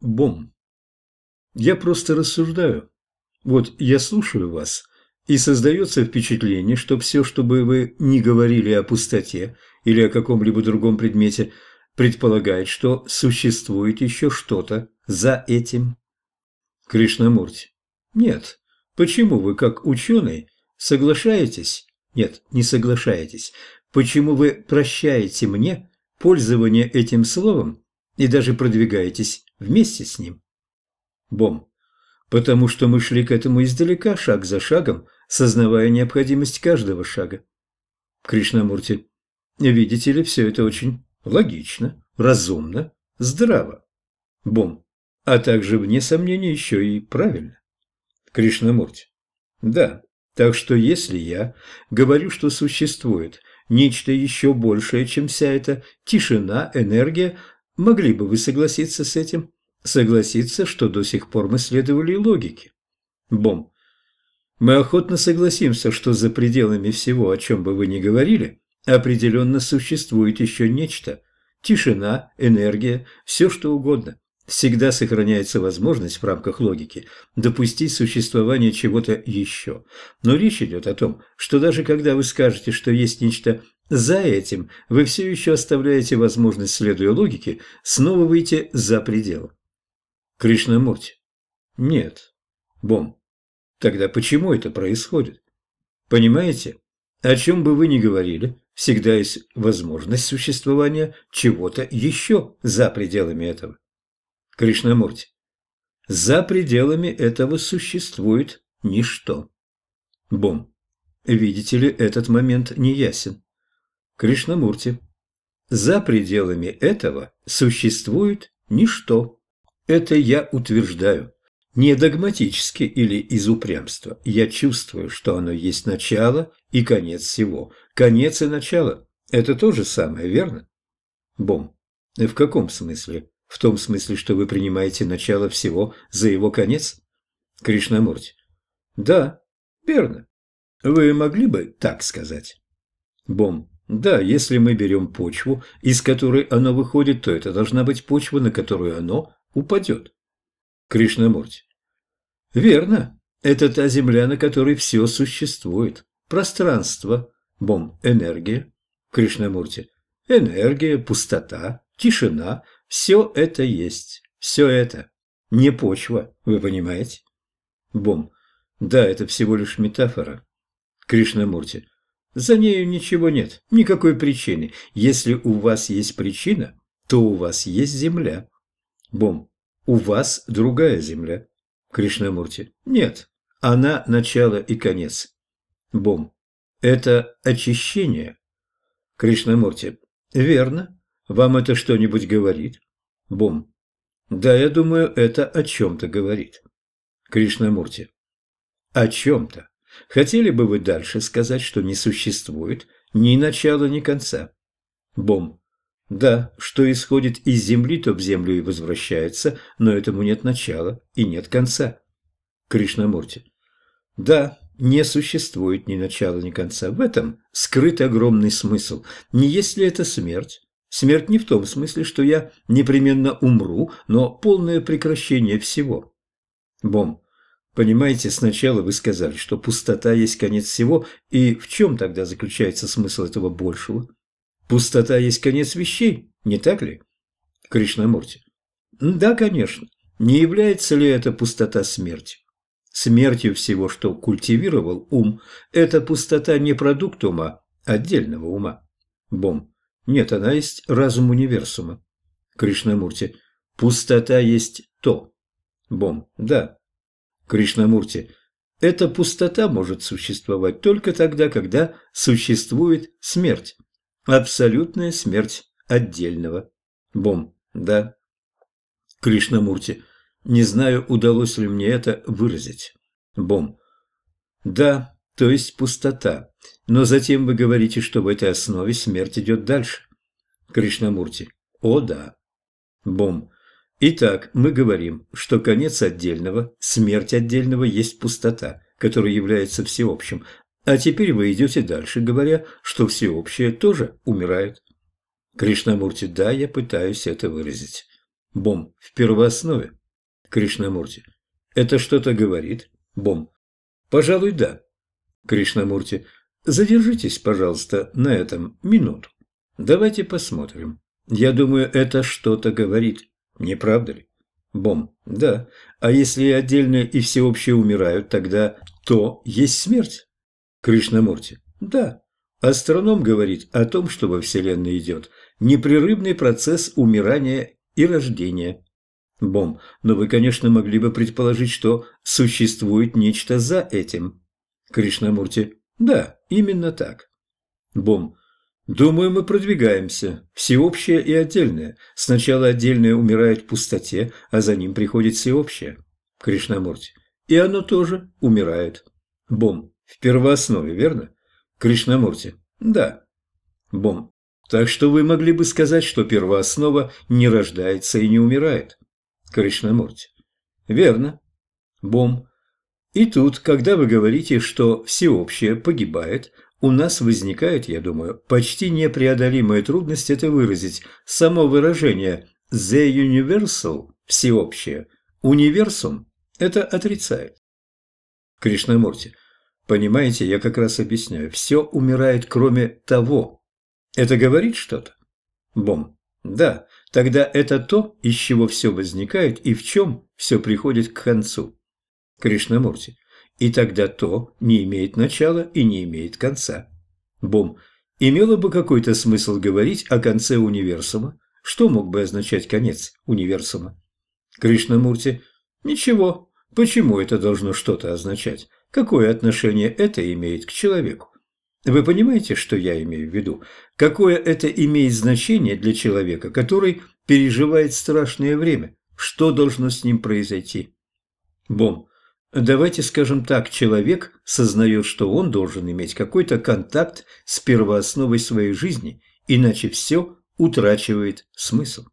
Бом. Я просто рассуждаю. Вот я слушаю вас, и создается впечатление, что все, что бы вы ни говорили о пустоте или о каком-либо другом предмете, предполагает, что существует еще что-то за этим. Кришнамурти. Нет. Почему вы, как ученый, соглашаетесь? Нет, не соглашаетесь. Почему вы прощаете мне пользование этим словом и даже продвигаетесь вместе с ним? Бом. Потому что мы шли к этому издалека, шаг за шагом, сознавая необходимость каждого шага. Кришнамурти. Видите ли, все это очень логично, разумно, здраво. Бом. А также, вне сомнения, еще и правильно. Кришнамурти. Да, так что если я говорю, что существует нечто еще большее, чем вся эта тишина, энергия, могли бы вы согласиться с этим? Согласиться, что до сих пор мы следовали логике? Бом. Мы охотно согласимся, что за пределами всего, о чем бы вы ни говорили, определенно существует еще нечто. Тишина, энергия, все что угодно. Всегда сохраняется возможность в рамках логики допустить существование чего-то еще. Но речь идет о том, что даже когда вы скажете, что есть нечто за этим, вы все еще оставляете возможность, следуя логике, снова выйти за пределы. Кришнамурти. Нет. Бом. Тогда почему это происходит? Понимаете? О чем бы вы ни говорили, всегда есть возможность существования чего-то еще за пределами этого. Кришнамурти. За пределами этого существует ничто. Бом. Видите ли, этот момент не ясен. Кришнамурти. За пределами этого существует ничто. Это я утверждаю. Не догматически или из упрямства. Я чувствую, что оно есть начало и конец всего. Конец и начало – это то же самое, верно? Бом. В каком смысле? В том смысле, что вы принимаете начало всего за его конец? Кришнамурти. Да, верно. Вы могли бы так сказать? Бом. Да, если мы берем почву, из которой оно выходит, то это должна быть почва, на которую оно упадет. Кришнамурти. Верно. Это та земля, на которой все существует. Пространство. Бом. Энергия. Кришнамурти. Энергия, пустота, тишина, все это есть. Все это. Не почва, вы понимаете? Бом. Да, это всего лишь метафора. Кришнамурти. За нею ничего нет, никакой причины. Если у вас есть причина, то у вас есть земля. Бом. У вас другая земля. Кришнамурти. Нет, она начало и конец. Бом. Это очищение. Кришнамурти. Верно. Вам это что-нибудь говорит? Бум. Да, я думаю, это о чем-то говорит. Кришнамурти. О чем-то. Хотели бы вы дальше сказать, что не существует ни начала, ни конца? Бом. Да, что исходит из земли, то в землю и возвращается, но этому нет начала и нет конца. Кришнамурти. Да, не существует ни начала, ни конца. В этом скрыт огромный смысл. Не есть ли это смерть? Смерть не в том смысле, что я непременно умру, но полное прекращение всего. Бом, понимаете, сначала вы сказали, что пустота есть конец всего, и в чем тогда заключается смысл этого большего? Пустота есть конец вещей, не так ли? Кришнамурти. Да, конечно. Не является ли эта пустота смертью? Смертью всего, что культивировал ум, эта пустота не продукт ума, а отдельного ума. Бом. Нет, она есть разум универсума. Кришнамурти. Пустота есть то. Бом. Да. Кришнамурти. Эта пустота может существовать только тогда, когда существует смерть. Абсолютная смерть отдельного. Бом. Да. Кришнамурти. Не знаю, удалось ли мне это выразить. Бом. Да, то есть пустота. Но затем вы говорите, что в этой основе смерть идет дальше. Кришнамурти. О да. Бом. Итак, мы говорим, что конец отдельного, смерть отдельного есть пустота, которая является всеобщим. А теперь вы идете дальше, говоря, что всеобщее тоже умирает. Кришнамурти, да, я пытаюсь это выразить. Бом. В первооснове. Кришнамурти. Это что-то говорит? Бом. Пожалуй, да. Кришнамурти. Задержитесь, пожалуйста, на этом минуту. Давайте посмотрим. Я думаю, это что-то говорит. Не правда ли? Бом. Да. А если и отдельные, и всеобщие умирают, тогда то есть смерть? Кришнамурти. Да. Астроном говорит о том, что во Вселенной идет непрерывный процесс умирания и рождения. Бом. Но вы, конечно, могли бы предположить, что существует нечто за этим. Кришнамурти. Да, именно так. Бом. Думаю, мы продвигаемся. Всеобщее и отдельное. Сначала отдельное умирает в пустоте, а за ним приходит всеобщее. Кришнамурти. И оно тоже умирает. Бом. В первооснове, верно? Кришнамурти. Да. Бом. Так что вы могли бы сказать, что первооснова не рождается и не умирает. Кришнамурти. Верно. Бом. И тут, когда вы говорите, что всеобщее погибает, у нас возникает, я думаю, почти непреодолимая трудность это выразить. Само выражение «the universal» – всеобщее, «универсум» – это отрицает. Кришнамурти, понимаете, я как раз объясняю, все умирает кроме того. Это говорит что-то? Бом. Да, тогда это то, из чего все возникает и в чем все приходит к концу. Кришнамурти. И тогда то не имеет начала и не имеет конца. Бом. Имело бы какой-то смысл говорить о конце универсума? Что мог бы означать конец универсума? Кришнамурти. Ничего. Почему это должно что-то означать? Какое отношение это имеет к человеку? Вы понимаете, что я имею в виду? Какое это имеет значение для человека, который переживает страшное время? Что должно с ним произойти? Бом. Давайте скажем так, человек сознает, что он должен иметь какой-то контакт с первоосновой своей жизни, иначе все утрачивает смысл.